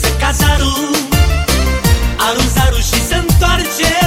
E mai perversă ca zarul Arunc zarul și se întoarce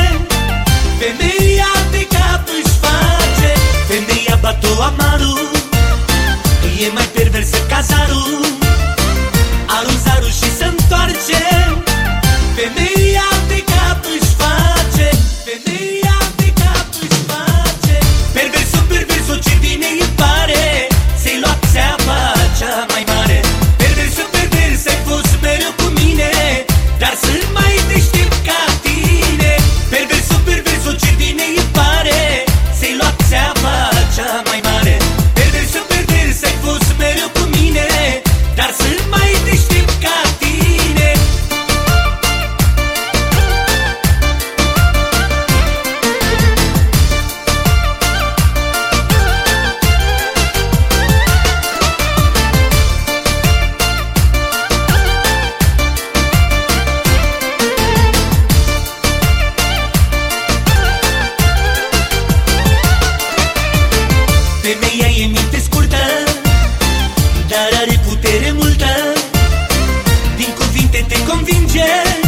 convinge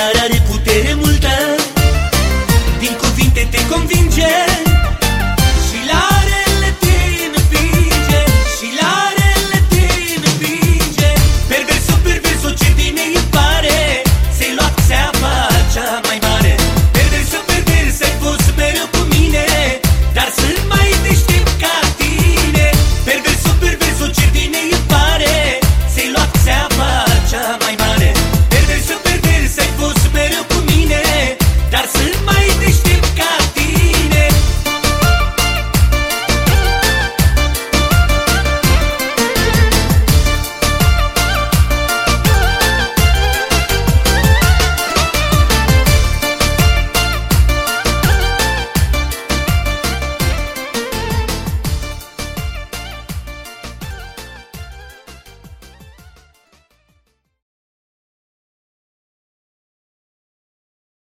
da da da